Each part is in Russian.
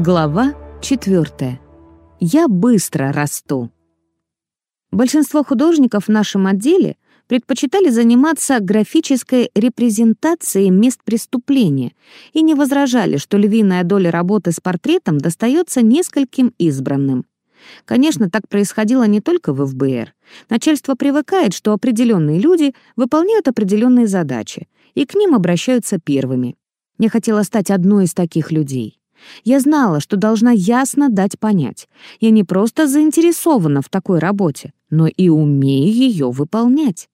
Глава 4. Я быстро расту. Большинство художников в нашем отделе предпочитали заниматься графической репрезентацией мест преступления и не возражали, что львиная доля работы с портретом достается нескольким избранным. Конечно, так происходило не только в ФБР. Начальство привыкает, что определенные люди выполняют определенные задачи, и к ним обращаются первыми. Я хотела стать одной из таких людей. Я знала, что должна ясно дать понять. Я не просто заинтересована в такой работе, но и умею ее выполнять.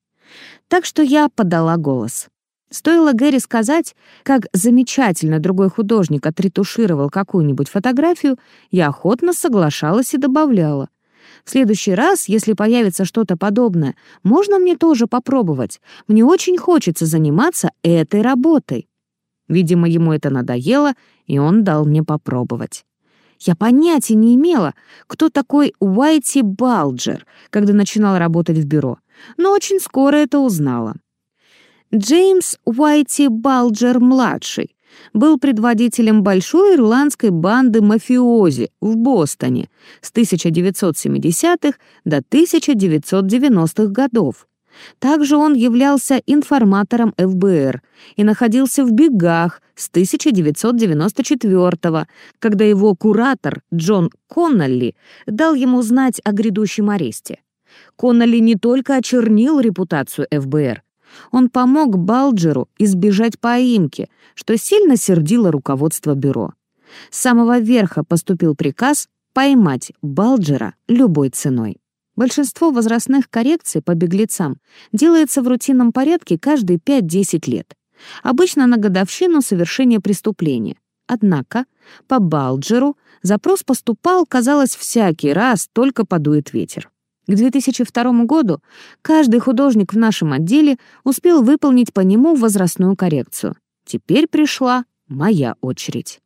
Так что я подала голос. Стоило Гэри сказать, как замечательно другой художник отретушировал какую-нибудь фотографию, я охотно соглашалась и добавляла. В следующий раз, если появится что-то подобное, можно мне тоже попробовать. Мне очень хочется заниматься этой работой. Видимо, ему это надоело, и он дал мне попробовать. Я понятия не имела, кто такой Уайти Балджер, когда начинала работать в бюро, но очень скоро это узнала. Джеймс Уайти Балджер-младший был предводителем большой ирландской банды мафиози в Бостоне с 1970-х до 1990-х годов. Также он являлся информатором ФБР и находился в бегах с 1994 когда его куратор Джон Коннелли дал ему знать о грядущем аресте. Коннелли не только очернил репутацию ФБР, он помог Балджеру избежать поимки, что сильно сердило руководство бюро. С самого верха поступил приказ поймать Балджера любой ценой. Большинство возрастных коррекций по беглецам делается в рутинном порядке каждые 5-10 лет, обычно на годовщину совершения преступления. Однако по Балджеру запрос поступал, казалось, всякий раз, только подует ветер. К 2002 году каждый художник в нашем отделе успел выполнить по нему возрастную коррекцию. Теперь пришла моя очередь.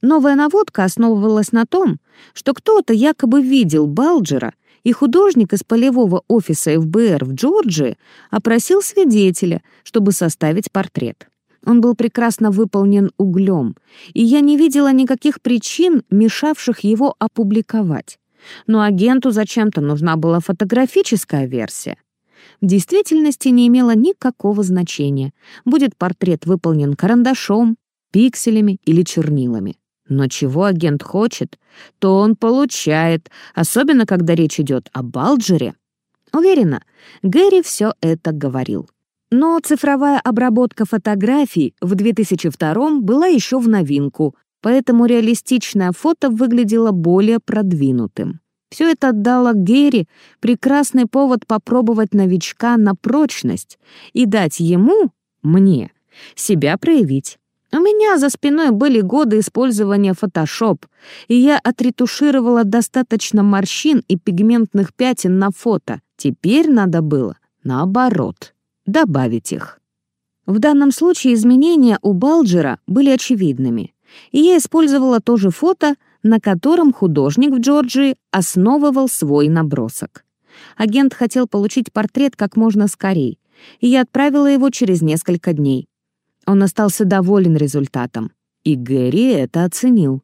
Новая наводка основывалась на том, что кто-то якобы видел Балджера и художник из полевого офиса ФБР в Джорджии опросил свидетеля, чтобы составить портрет. Он был прекрасно выполнен углем, и я не видела никаких причин, мешавших его опубликовать. Но агенту зачем-то нужна была фотографическая версия. В действительности не имело никакого значения, будет портрет выполнен карандашом, пикселями или чернилами. Но чего агент хочет, то он получает, особенно когда речь идет о Балджере. Уверена, Гэри все это говорил. Но цифровая обработка фотографий в 2002 была еще в новинку, поэтому реалистичное фото выглядело более продвинутым. Все это дало Гэри прекрасный повод попробовать новичка на прочность и дать ему, мне, себя проявить. У меня за спиной были годы использования Photoshop, и я отретушировала достаточно морщин и пигментных пятен на фото. Теперь надо было, наоборот, добавить их. В данном случае изменения у Балджера были очевидными, и я использовала то же фото, на котором художник в Джорджии основывал свой набросок. Агент хотел получить портрет как можно скорее, и я отправила его через несколько дней. Он остался доволен результатом, и Гэри это оценил.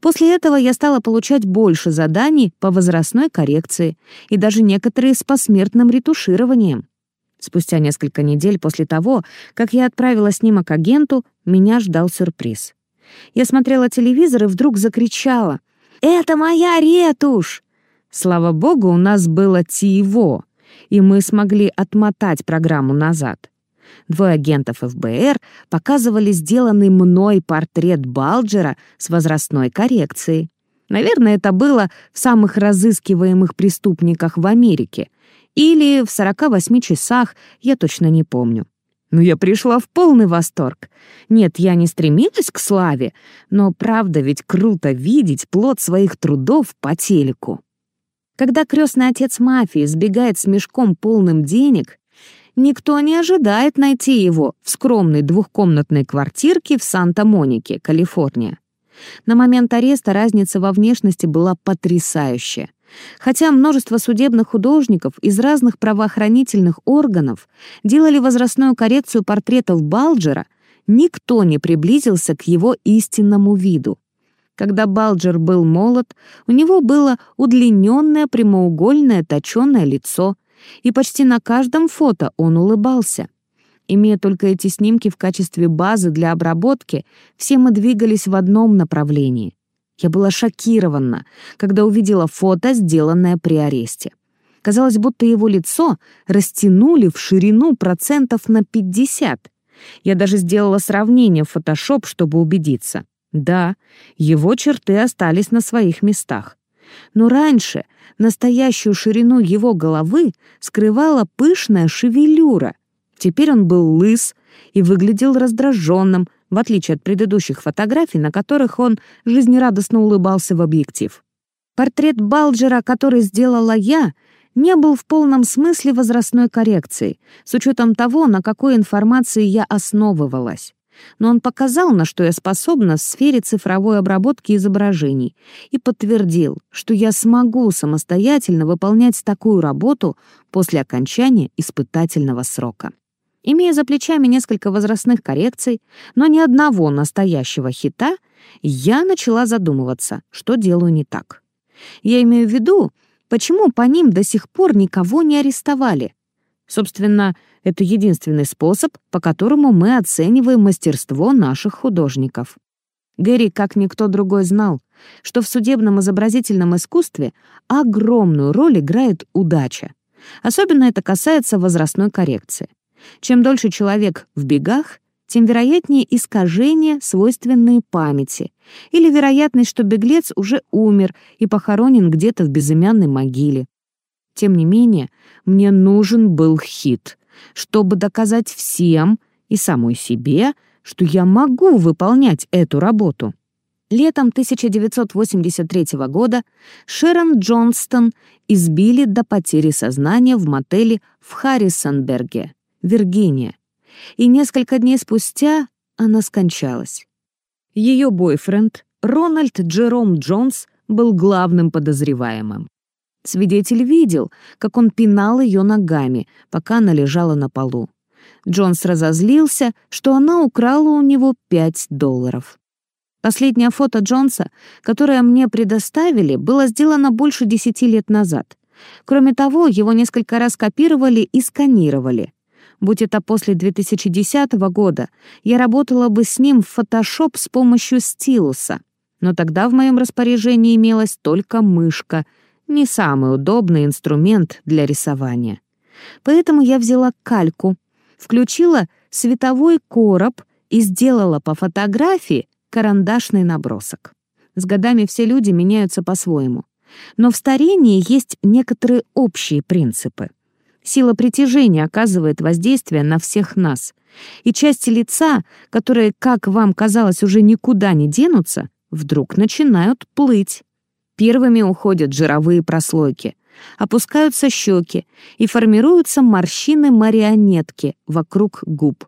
После этого я стала получать больше заданий по возрастной коррекции и даже некоторые с посмертным ретушированием. Спустя несколько недель после того, как я отправила снимок агенту, меня ждал сюрприз. Я смотрела телевизор и вдруг закричала «Это моя ретушь!» Слава богу, у нас было ТИВО, и мы смогли отмотать программу назад. Двое агентов ФБР показывали сделанный мной портрет Балджера с возрастной коррекцией. Наверное, это было в самых разыскиваемых преступниках в Америке. Или в 48 часах, я точно не помню. Но я пришла в полный восторг. Нет, я не стремилась к славе, но правда ведь круто видеть плод своих трудов по телеку. Когда крестный отец мафии сбегает с мешком полным денег, никто не ожидает найти его в скромной двухкомнатной квартирке в Санта-Монике, Калифорния. На момент ареста разница во внешности была потрясающая. Хотя множество судебных художников из разных правоохранительных органов делали возрастную коррекцию портретов Балджера, никто не приблизился к его истинному виду. Когда Балджер был молод, у него было удлиненное прямоугольное точеное лицо, и почти на каждом фото он улыбался. Имея только эти снимки в качестве базы для обработки, все мы двигались в одном направлении. Я была шокирована, когда увидела фото, сделанное при аресте. Казалось, будто его лицо растянули в ширину процентов на 50. Я даже сделала сравнение в Photoshop, чтобы убедиться. Да, его черты остались на своих местах. Но раньше настоящую ширину его головы скрывала пышная шевелюра. Теперь он был лыс и выглядел раздраженным, в отличие от предыдущих фотографий, на которых он жизнерадостно улыбался в объектив. Портрет Балджера, который сделала я, не был в полном смысле возрастной коррекцией, с учетом того, на какой информации я основывалась. Но он показал, на что я способна в сфере цифровой обработки изображений, и подтвердил, что я смогу самостоятельно выполнять такую работу после окончания испытательного срока. Имея за плечами несколько возрастных коррекций, но ни одного настоящего хита, я начала задумываться, что делаю не так. Я имею в виду, почему по ним до сих пор никого не арестовали. Собственно, это единственный способ, по которому мы оцениваем мастерство наших художников. Гэри, как никто другой, знал, что в судебном изобразительном искусстве огромную роль играет удача. Особенно это касается возрастной коррекции. Чем дольше человек в бегах, тем вероятнее искажения, свойственные памяти, или вероятность, что беглец уже умер и похоронен где-то в безымянной могиле. Тем не менее, мне нужен был хит, чтобы доказать всем и самой себе, что я могу выполнять эту работу. Летом 1983 года Шерон Джонстон избили до потери сознания в мотеле в Харрисонберге. Виргиния, и несколько дней спустя она скончалась. Ее бойфренд, Рональд Джером Джонс, был главным подозреваемым. Свидетель видел, как он пинал ее ногами, пока она лежала на полу. Джонс разозлился, что она украла у него 5 долларов. Последнее фото Джонса, которое мне предоставили, было сделано больше 10 лет назад. Кроме того, его несколько раз копировали и сканировали. Будь это после 2010 года, я работала бы с ним в Photoshop с помощью стилуса. Но тогда в моем распоряжении имелась только мышка, не самый удобный инструмент для рисования. Поэтому я взяла кальку, включила световой короб и сделала по фотографии карандашный набросок. С годами все люди меняются по-своему. Но в старении есть некоторые общие принципы. Сила притяжения оказывает воздействие на всех нас. И части лица, которые, как вам казалось, уже никуда не денутся, вдруг начинают плыть. Первыми уходят жировые прослойки, опускаются щеки и формируются морщины-марионетки вокруг губ.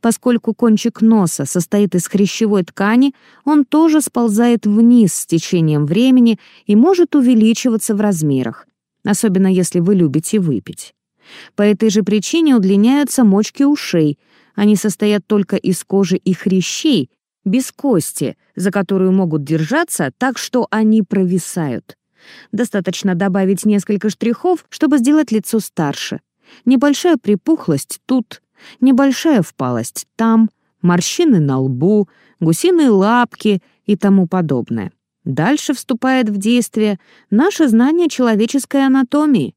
Поскольку кончик носа состоит из хрящевой ткани, он тоже сползает вниз с течением времени и может увеличиваться в размерах, особенно если вы любите выпить. По этой же причине удлиняются мочки ушей. Они состоят только из кожи и хрящей, без кости, за которую могут держаться так, что они провисают. Достаточно добавить несколько штрихов, чтобы сделать лицо старше. Небольшая припухлость тут, небольшая впалость там, морщины на лбу, гусиные лапки и тому подобное. Дальше вступает в действие наше знание человеческой анатомии.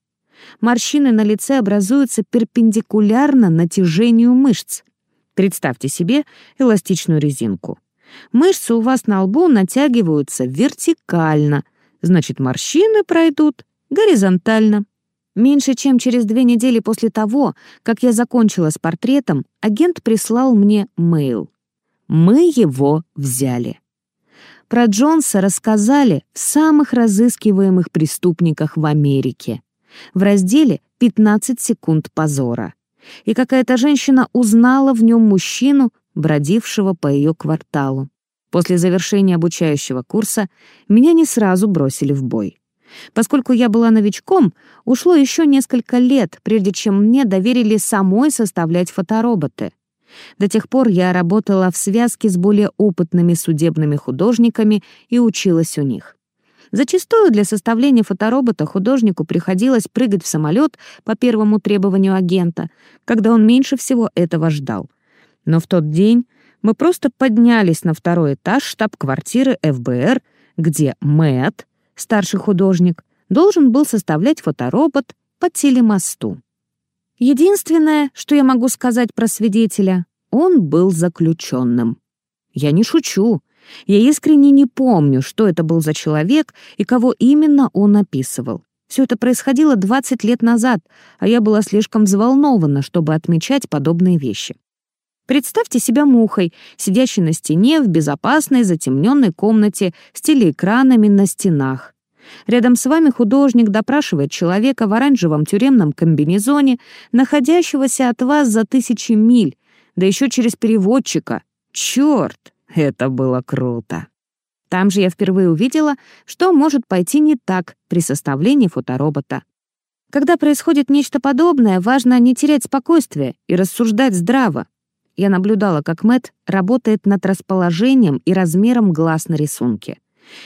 Морщины на лице образуются перпендикулярно натяжению мышц. Представьте себе эластичную резинку. Мышцы у вас на лбу натягиваются вертикально, значит, морщины пройдут горизонтально. Меньше чем через две недели после того, как я закончила с портретом, агент прислал мне мейл. Мы его взяли. Про Джонса рассказали в самых разыскиваемых преступниках в Америке в разделе «15 секунд позора». И какая-то женщина узнала в нем мужчину, бродившего по ее кварталу. После завершения обучающего курса меня не сразу бросили в бой. Поскольку я была новичком, ушло еще несколько лет, прежде чем мне доверили самой составлять фотороботы. До тех пор я работала в связке с более опытными судебными художниками и училась у них. Зачастую для составления фоторобота художнику приходилось прыгать в самолет по первому требованию агента, когда он меньше всего этого ждал. Но в тот день мы просто поднялись на второй этаж штаб-квартиры ФБР, где Мэтт, старший художник, должен был составлять фоторобот по телемосту. Единственное, что я могу сказать про свидетеля, он был заключенным. Я не шучу. Я искренне не помню, что это был за человек и кого именно он описывал. Все это происходило 20 лет назад, а я была слишком взволнована, чтобы отмечать подобные вещи. Представьте себя мухой, сидящей на стене в безопасной затемненной комнате с телеэкранами на стенах. Рядом с вами художник допрашивает человека в оранжевом тюремном комбинезоне, находящегося от вас за тысячи миль, да еще через переводчика. Черт! Это было круто. Там же я впервые увидела, что может пойти не так при составлении фоторобота. Когда происходит нечто подобное, важно не терять спокойствие и рассуждать здраво. Я наблюдала, как Мэт работает над расположением и размером глаз на рисунке.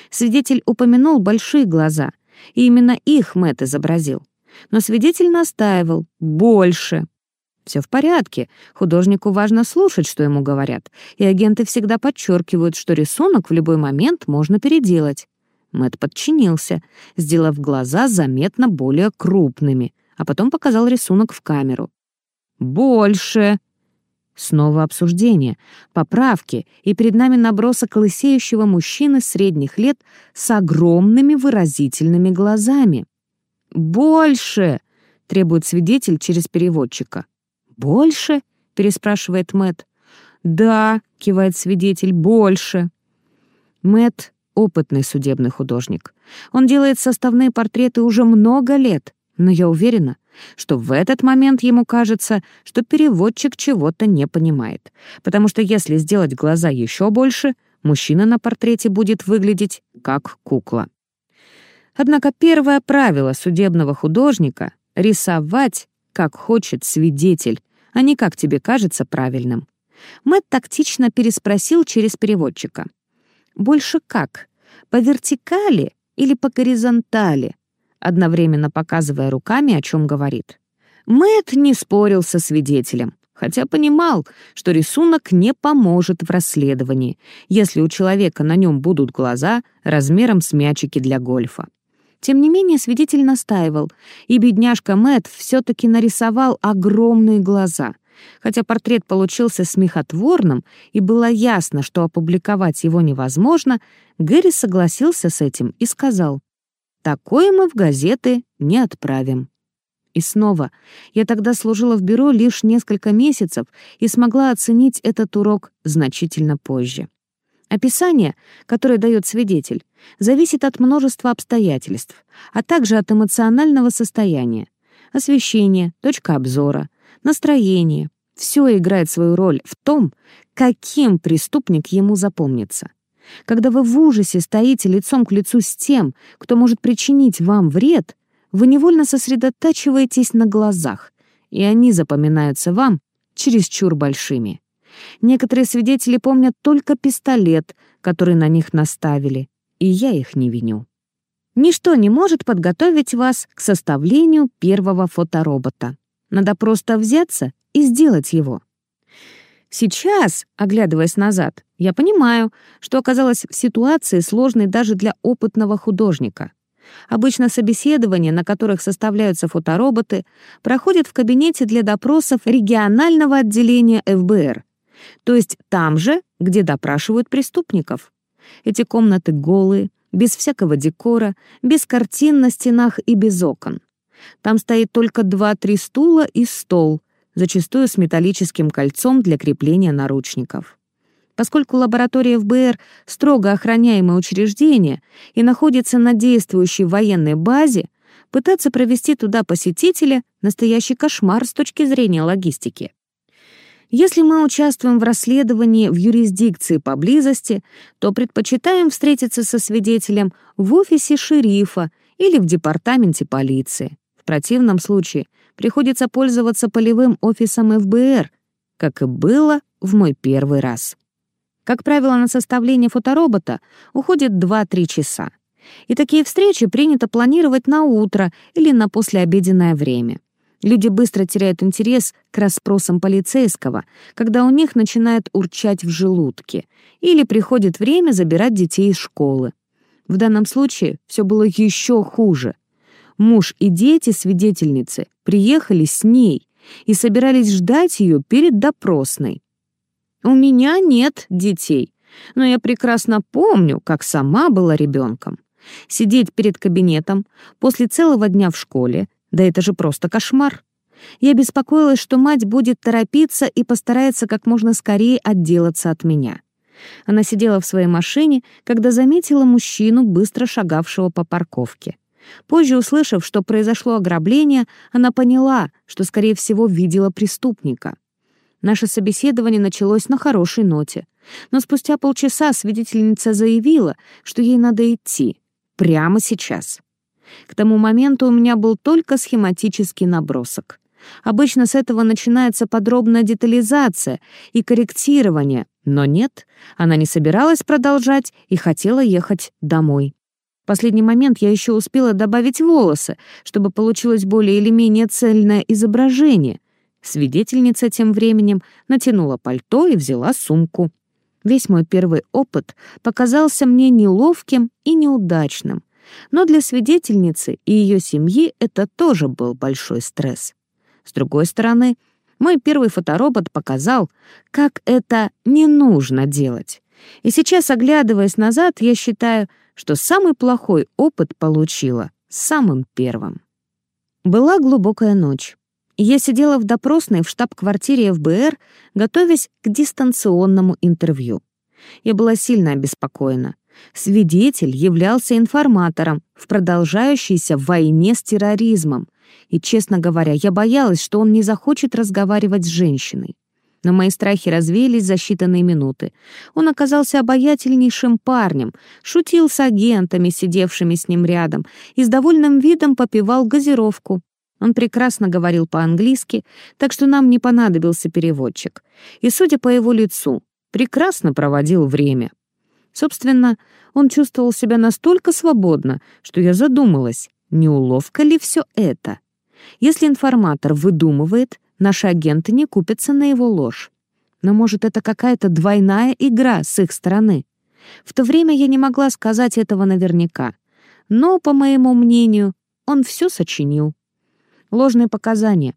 Свидетель упомянул большие глаза, и именно их Мэт изобразил. Но свидетель настаивал «больше». Все в порядке. Художнику важно слушать, что ему говорят, и агенты всегда подчеркивают, что рисунок в любой момент можно переделать. Мэт подчинился, сделав глаза заметно более крупными, а потом показал рисунок в камеру. «Больше!» Снова обсуждение, поправки, и перед нами набросок лысеющего мужчины средних лет с огромными выразительными глазами. «Больше!» — требует свидетель через переводчика. «Больше?» — переспрашивает Мэт. «Да», — кивает свидетель, — «больше». Мэт опытный судебный художник. Он делает составные портреты уже много лет, но я уверена, что в этот момент ему кажется, что переводчик чего-то не понимает, потому что если сделать глаза еще больше, мужчина на портрете будет выглядеть как кукла. Однако первое правило судебного художника — рисовать, как хочет свидетель, а не как тебе кажется правильным. Мэтт тактично переспросил через переводчика. «Больше как? По вертикали или по горизонтали?» одновременно показывая руками, о чем говорит. Мэтт не спорил со свидетелем, хотя понимал, что рисунок не поможет в расследовании, если у человека на нем будут глаза размером с мячики для гольфа. Тем не менее, свидетель настаивал, и бедняжка Мэтт все-таки нарисовал огромные глаза. Хотя портрет получился смехотворным, и было ясно, что опубликовать его невозможно, Гэри согласился с этим и сказал, Такое мы в газеты не отправим. И снова, я тогда служила в бюро лишь несколько месяцев и смогла оценить этот урок значительно позже. Описание, которое дает свидетель, зависит от множества обстоятельств, а также от эмоционального состояния, освещения, точка обзора, настроения. Все играет свою роль в том, каким преступник ему запомнится. Когда вы в ужасе стоите лицом к лицу с тем, кто может причинить вам вред, вы невольно сосредотачиваетесь на глазах, и они запоминаются вам чересчур большими. Некоторые свидетели помнят только пистолет, который на них наставили, и я их не виню. Ничто не может подготовить вас к составлению первого фоторобота. Надо просто взяться и сделать его. Сейчас, оглядываясь назад, я понимаю, что оказалась в ситуации сложной даже для опытного художника. Обычно собеседования, на которых составляются фотороботы, проходят в кабинете для допросов регионального отделения ФБР, то есть там же, где допрашивают преступников. Эти комнаты голые, без всякого декора, без картин на стенах и без окон. Там стоит только два-три стула и стол, зачастую с металлическим кольцом для крепления наручников. Поскольку лаборатория ФБР — строго охраняемое учреждение и находится на действующей военной базе, пытаться провести туда посетителя — настоящий кошмар с точки зрения логистики. Если мы участвуем в расследовании в юрисдикции поблизости, то предпочитаем встретиться со свидетелем в офисе шерифа или в департаменте полиции. В противном случае приходится пользоваться полевым офисом ФБР, как и было в мой первый раз. Как правило, на составление фоторобота уходит 2-3 часа. И такие встречи принято планировать на утро или на послеобеденное время. Люди быстро теряют интерес к расспросам полицейского, когда у них начинает урчать в желудке, или приходит время забирать детей из школы. В данном случае все было еще хуже. Муж и дети свидетельницы приехали с ней и собирались ждать ее перед допросной. У меня нет детей, но я прекрасно помню, как сама была ребенком. Сидеть перед кабинетом после целого дня в школе, да это же просто кошмар. Я беспокоилась, что мать будет торопиться и постарается как можно скорее отделаться от меня. Она сидела в своей машине, когда заметила мужчину, быстро шагавшего по парковке. Позже, услышав, что произошло ограбление, она поняла, что, скорее всего, видела преступника. Наше собеседование началось на хорошей ноте. Но спустя полчаса свидетельница заявила, что ей надо идти. Прямо сейчас. К тому моменту у меня был только схематический набросок. Обычно с этого начинается подробная детализация и корректирование, но нет, она не собиралась продолжать и хотела ехать домой. В последний момент я еще успела добавить волосы, чтобы получилось более или менее цельное изображение. Свидетельница тем временем натянула пальто и взяла сумку. Весь мой первый опыт показался мне неловким и неудачным, но для свидетельницы и ее семьи это тоже был большой стресс. С другой стороны, мой первый фоторобот показал, как это не нужно делать. И сейчас, оглядываясь назад, я считаю, что самый плохой опыт получила самым первым. Была глубокая ночь. Я сидела в допросной в штаб-квартире ФБР, готовясь к дистанционному интервью. Я была сильно обеспокоена. Свидетель являлся информатором в продолжающейся войне с терроризмом, и, честно говоря, я боялась, что он не захочет разговаривать с женщиной. Но мои страхи развеялись за считанные минуты. Он оказался обаятельнейшим парнем, шутил с агентами, сидевшими с ним рядом, и с довольным видом попивал газировку. Он прекрасно говорил по-английски, так что нам не понадобился переводчик. И, судя по его лицу, прекрасно проводил время. Собственно, он чувствовал себя настолько свободно, что я задумалась, не уловка ли все это? Если информатор выдумывает, наши агенты не купятся на его ложь. Но, может, это какая-то двойная игра с их стороны? В то время я не могла сказать этого наверняка. Но, по моему мнению, он все сочинил. Ложные показания.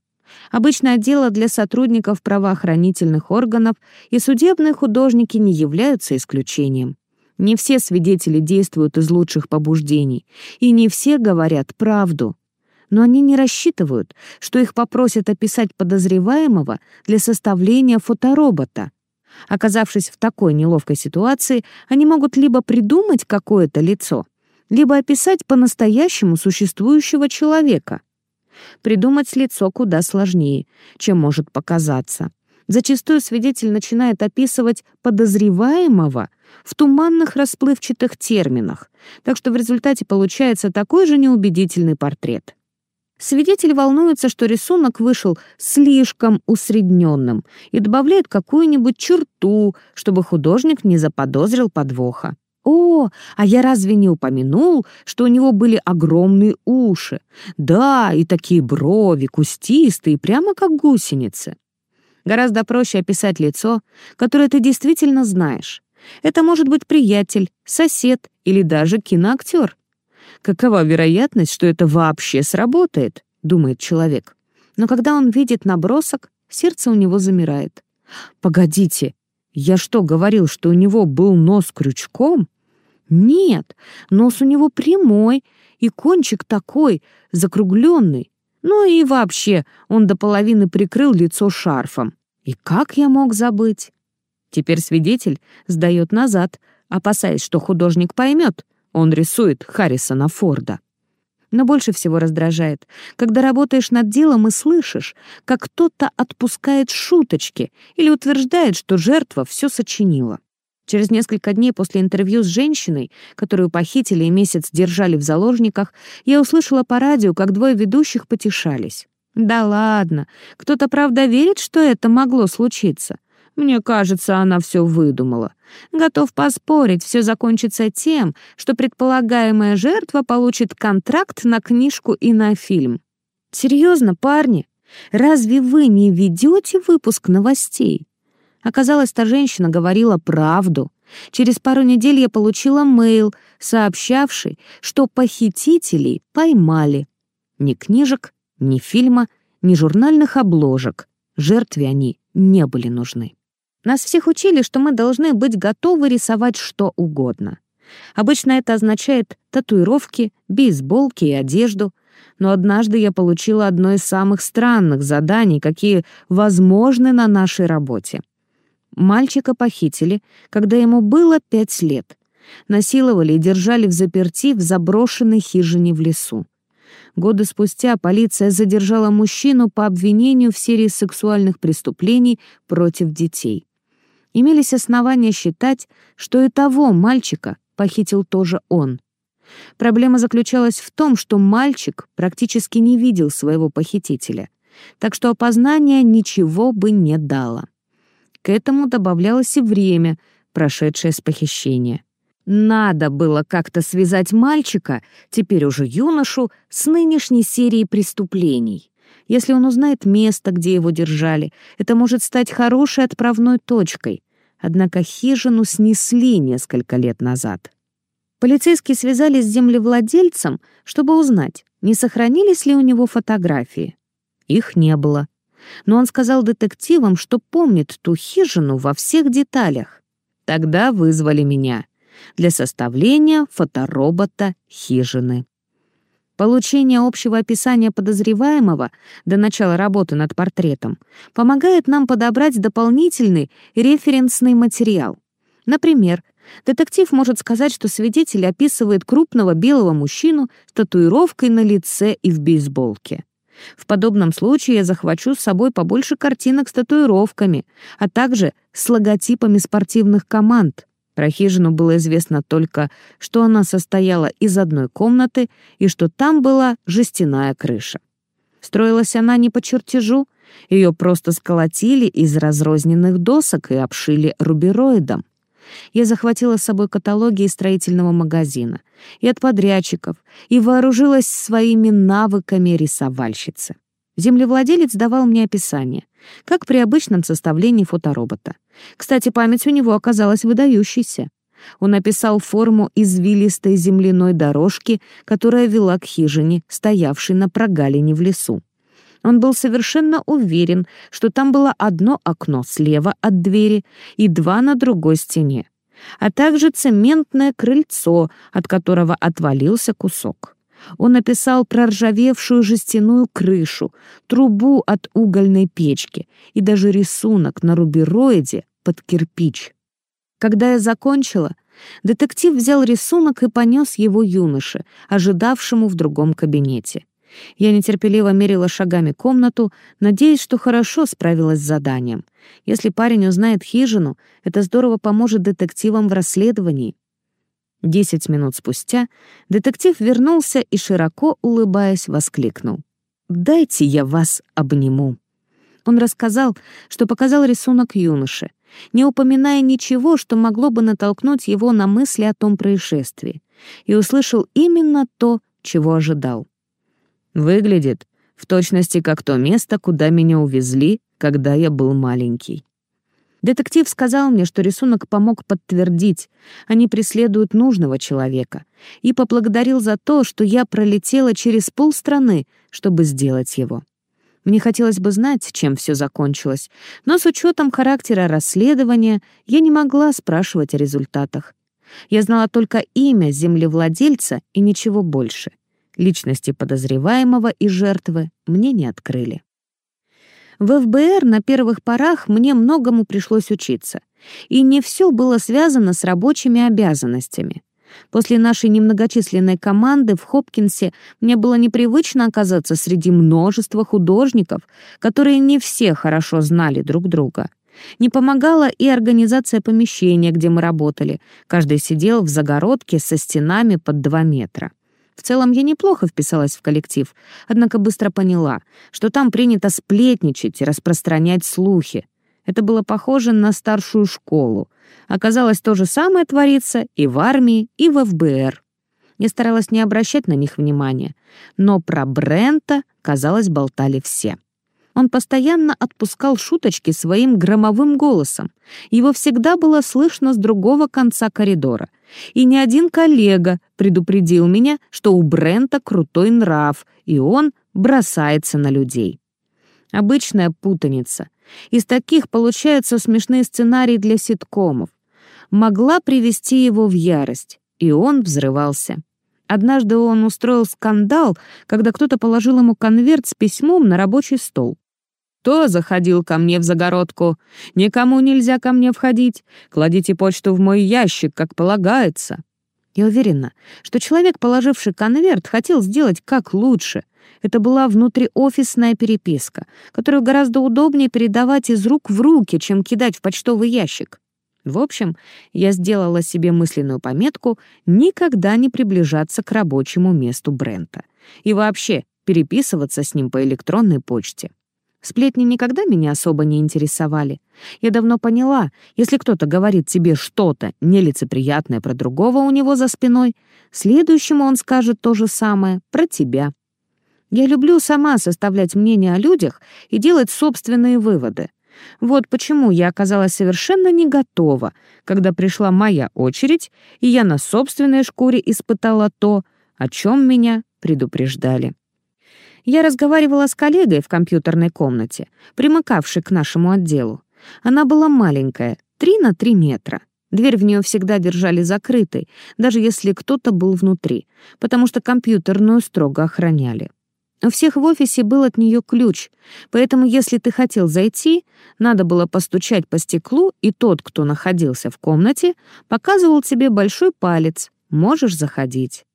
Обычное дело для сотрудников правоохранительных органов, и судебные художники не являются исключением. Не все свидетели действуют из лучших побуждений, и не все говорят правду но они не рассчитывают, что их попросят описать подозреваемого для составления фоторобота. Оказавшись в такой неловкой ситуации, они могут либо придумать какое-то лицо, либо описать по-настоящему существующего человека. Придумать лицо куда сложнее, чем может показаться. Зачастую свидетель начинает описывать подозреваемого в туманных расплывчатых терминах, так что в результате получается такой же неубедительный портрет. Свидетель волнуется, что рисунок вышел слишком усредненным и добавляет какую-нибудь черту, чтобы художник не заподозрил подвоха. «О, а я разве не упомянул, что у него были огромные уши? Да, и такие брови, кустистые, прямо как гусеницы». Гораздо проще описать лицо, которое ты действительно знаешь. Это может быть приятель, сосед или даже киноактер. Какова вероятность, что это вообще сработает, думает человек. Но когда он видит набросок, сердце у него замирает. Погодите, я что, говорил, что у него был нос крючком? Нет, нос у него прямой, и кончик такой, закругленный. Ну и вообще, он до половины прикрыл лицо шарфом. И как я мог забыть? Теперь свидетель сдает назад, опасаясь, что художник поймет, он рисует Харрисона Форда. Но больше всего раздражает, когда работаешь над делом и слышишь, как кто-то отпускает шуточки или утверждает, что жертва все сочинила. Через несколько дней после интервью с женщиной, которую похитили и месяц держали в заложниках, я услышала по радио, как двое ведущих потешались. Да ладно, кто-то правда верит, что это могло случиться? Мне кажется, она все выдумала. Готов поспорить, все закончится тем, что предполагаемая жертва получит контракт на книжку и на фильм. Серьезно, парни? Разве вы не ведете выпуск новостей? Оказалось, та женщина говорила правду. Через пару недель я получила мейл, сообщавший, что похитителей поймали. Ни книжек, ни фильма, ни журнальных обложек. Жертве они не были нужны. Нас всех учили, что мы должны быть готовы рисовать что угодно. Обычно это означает татуировки, бейсболки и одежду. Но однажды я получила одно из самых странных заданий, какие возможны на нашей работе. Мальчика похитили, когда ему было пять лет. Насиловали и держали в заперти в заброшенной хижине в лесу. Годы спустя полиция задержала мужчину по обвинению в серии сексуальных преступлений против детей. Имелись основания считать, что и того мальчика похитил тоже он. Проблема заключалась в том, что мальчик практически не видел своего похитителя, так что опознание ничего бы не дало. К этому добавлялось и время, прошедшее с похищения. Надо было как-то связать мальчика, теперь уже юношу, с нынешней серией преступлений. Если он узнает место, где его держали, это может стать хорошей отправной точкой. Однако хижину снесли несколько лет назад. Полицейские связались с землевладельцем, чтобы узнать, не сохранились ли у него фотографии. Их не было. Но он сказал детективам, что помнит ту хижину во всех деталях. Тогда вызвали меня для составления фоторобота хижины. Получение общего описания подозреваемого до начала работы над портретом помогает нам подобрать дополнительный референсный материал. Например, детектив может сказать, что свидетель описывает крупного белого мужчину с татуировкой на лице и в бейсболке. В подобном случае я захвачу с собой побольше картинок с татуировками, а также с логотипами спортивных команд. Про хижину было известно только, что она состояла из одной комнаты и что там была жестяная крыша. Строилась она не по чертежу, ее просто сколотили из разрозненных досок и обшили рубероидом. Я захватила с собой каталоги из строительного магазина и от подрядчиков и вооружилась своими навыками рисовальщицы. Землевладелец давал мне описание, как при обычном составлении фоторобота. Кстати, память у него оказалась выдающейся. Он описал форму извилистой земляной дорожки, которая вела к хижине, стоявшей на прогалине в лесу. Он был совершенно уверен, что там было одно окно слева от двери и два на другой стене, а также цементное крыльцо, от которого отвалился кусок. Он описал проржавевшую жестяную крышу, трубу от угольной печки и даже рисунок на рубероиде под кирпич. Когда я закончила, детектив взял рисунок и понес его юноше, ожидавшему в другом кабинете. Я нетерпеливо мерила шагами комнату, надеясь, что хорошо справилась с заданием. Если парень узнает хижину, это здорово поможет детективам в расследовании. Десять минут спустя детектив вернулся и, широко улыбаясь, воскликнул. «Дайте я вас обниму». Он рассказал, что показал рисунок юноше, не упоминая ничего, что могло бы натолкнуть его на мысли о том происшествии, и услышал именно то, чего ожидал. «Выглядит в точности как то место, куда меня увезли, когда я был маленький. Детектив сказал мне, что рисунок помог подтвердить, они преследуют нужного человека, и поблагодарил за то, что я пролетела через полстраны, чтобы сделать его. Мне хотелось бы знать, чем все закончилось, но с учетом характера расследования я не могла спрашивать о результатах. Я знала только имя землевладельца и ничего больше. Личности подозреваемого и жертвы мне не открыли. В ФБР на первых порах мне многому пришлось учиться, и не все было связано с рабочими обязанностями. После нашей немногочисленной команды в Хопкинсе мне было непривычно оказаться среди множества художников, которые не все хорошо знали друг друга. Не помогала и организация помещения, где мы работали. Каждый сидел в загородке со стенами под два метра. В целом я неплохо вписалась в коллектив, однако быстро поняла, что там принято сплетничать и распространять слухи. Это было похоже на старшую школу. Оказалось, то же самое творится и в армии, и в ФБР. Я старалась не обращать на них внимания, но про Брента, казалось, болтали все. Он постоянно отпускал шуточки своим громовым голосом. Его всегда было слышно с другого конца коридора. И ни один коллега предупредил меня, что у Брента крутой нрав, и он бросается на людей. Обычная путаница. Из таких получаются смешные сценарии для ситкомов. Могла привести его в ярость, и он взрывался. Однажды он устроил скандал, когда кто-то положил ему конверт с письмом на рабочий стол. Кто заходил ко мне в загородку? Никому нельзя ко мне входить. Кладите почту в мой ящик, как полагается». Я уверена, что человек, положивший конверт, хотел сделать как лучше. Это была внутриофисная переписка, которую гораздо удобнее передавать из рук в руки, чем кидать в почтовый ящик. В общем, я сделала себе мысленную пометку никогда не приближаться к рабочему месту Брента и вообще переписываться с ним по электронной почте. Сплетни никогда меня особо не интересовали. Я давно поняла, если кто-то говорит тебе что-то нелицеприятное про другого у него за спиной, следующему он скажет то же самое про тебя. Я люблю сама составлять мнение о людях и делать собственные выводы. Вот почему я оказалась совершенно не готова, когда пришла моя очередь, и я на собственной шкуре испытала то, о чем меня предупреждали. Я разговаривала с коллегой в компьютерной комнате, примыкавшей к нашему отделу. Она была маленькая, 3 на 3 метра. Дверь в нее всегда держали закрытой, даже если кто-то был внутри, потому что компьютерную строго охраняли. У всех в офисе был от нее ключ, поэтому если ты хотел зайти, надо было постучать по стеклу, и тот, кто находился в комнате, показывал тебе большой палец «Можешь заходить».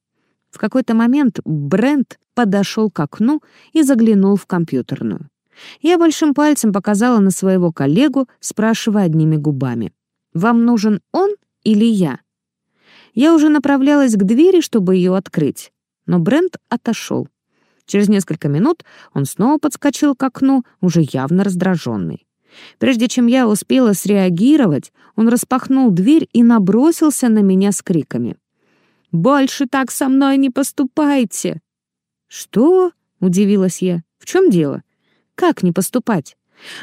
В какой-то момент Брент подошел к окну и заглянул в компьютерную. Я большим пальцем показала на своего коллегу, спрашивая одними губами. «Вам нужен он или я?» Я уже направлялась к двери, чтобы ее открыть, но Брент отошел. Через несколько минут он снова подскочил к окну, уже явно раздраженный. Прежде чем я успела среагировать, он распахнул дверь и набросился на меня с криками. Больше так со мной не поступайте!» «Что?» — удивилась я. «В чем дело? Как не поступать?»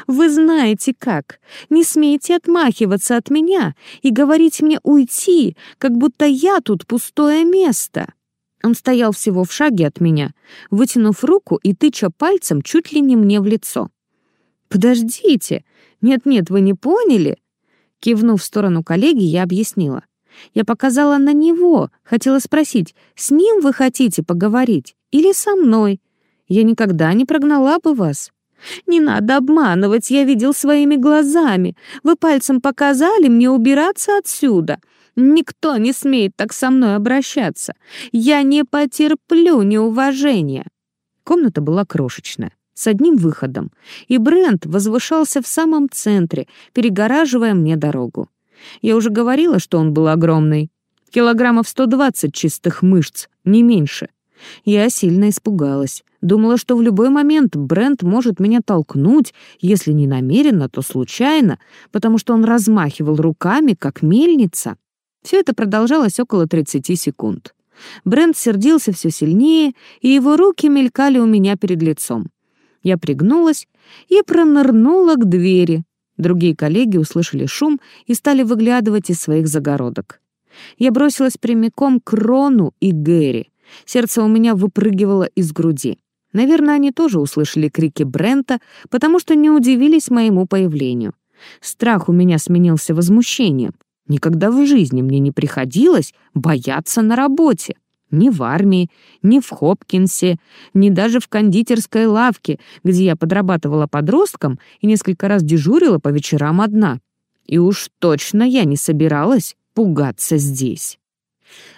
«Вы знаете как. Не смейте отмахиваться от меня и говорить мне уйти, как будто я тут пустое место». Он стоял всего в шаге от меня, вытянув руку и тыча пальцем чуть ли не мне в лицо. «Подождите! Нет-нет, вы не поняли?» Кивнув в сторону коллеги, я объяснила. Я показала на него, хотела спросить, с ним вы хотите поговорить или со мной? Я никогда не прогнала бы вас. Не надо обманывать, я видел своими глазами. Вы пальцем показали мне убираться отсюда. Никто не смеет так со мной обращаться. Я не потерплю неуважения. Комната была крошечная, с одним выходом, и Брент возвышался в самом центре, перегораживая мне дорогу. Я уже говорила, что он был огромный. Килограммов 120 чистых мышц, не меньше. Я сильно испугалась. Думала, что в любой момент Брент может меня толкнуть, если не намеренно, то случайно, потому что он размахивал руками, как мельница. Все это продолжалось около 30 секунд. Брент сердился все сильнее, и его руки мелькали у меня перед лицом. Я пригнулась и пронырнула к двери, Другие коллеги услышали шум и стали выглядывать из своих загородок. Я бросилась прямиком к Рону и Гэри. Сердце у меня выпрыгивало из груди. Наверное, они тоже услышали крики Брента, потому что не удивились моему появлению. Страх у меня сменился возмущением. Никогда в жизни мне не приходилось бояться на работе. Ни в армии, ни в Хопкинсе, ни даже в кондитерской лавке, где я подрабатывала подростком и несколько раз дежурила по вечерам одна. И уж точно я не собиралась пугаться здесь.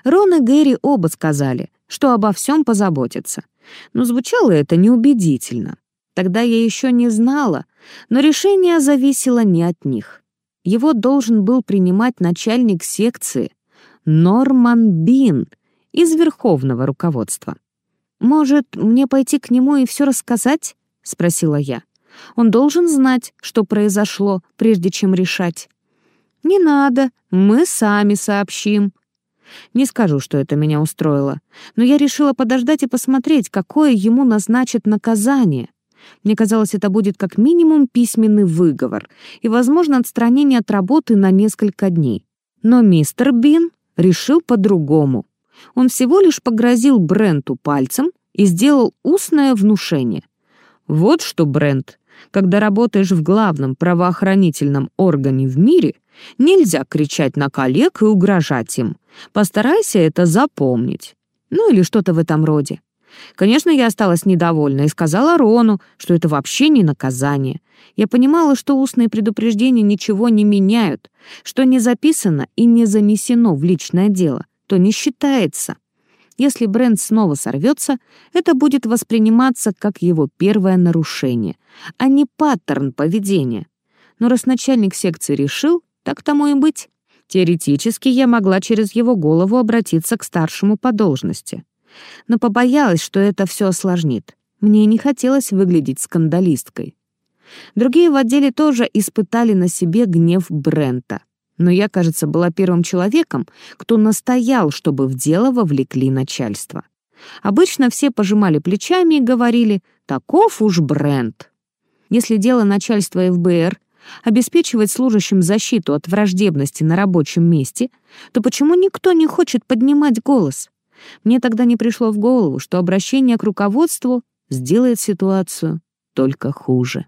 Рон и Гэри оба сказали, что обо всем позаботятся. Но звучало это неубедительно. Тогда я еще не знала, но решение зависело не от них. Его должен был принимать начальник секции Норман Бин — из верховного руководства. «Может, мне пойти к нему и все рассказать?» — спросила я. «Он должен знать, что произошло, прежде чем решать». «Не надо, мы сами сообщим». Не скажу, что это меня устроило, но я решила подождать и посмотреть, какое ему назначат наказание. Мне казалось, это будет как минимум письменный выговор и, возможно, отстранение от работы на несколько дней. Но мистер Бин решил по-другому. Он всего лишь погрозил Бренту пальцем и сделал устное внушение. «Вот что, Брент, когда работаешь в главном правоохранительном органе в мире, нельзя кричать на коллег и угрожать им. Постарайся это запомнить». Ну или что-то в этом роде. Конечно, я осталась недовольна и сказала Рону, что это вообще не наказание. Я понимала, что устные предупреждения ничего не меняют, что не записано и не занесено в личное дело, то не считается. Если бренд снова сорвется, это будет восприниматься как его первое нарушение, а не паттерн поведения. Но раз начальник секции решил, так тому и быть. Теоретически я могла через его голову обратиться к старшему по должности но побоялась, что это все осложнит. Мне не хотелось выглядеть скандалисткой. Другие в отделе тоже испытали на себе гнев Брента. Но я, кажется, была первым человеком, кто настоял, чтобы в дело вовлекли начальство. Обычно все пожимали плечами и говорили «таков уж Брент». Если дело начальства ФБР обеспечивать служащим защиту от враждебности на рабочем месте, то почему никто не хочет поднимать голос? Мне тогда не пришло в голову, что обращение к руководству сделает ситуацию только хуже.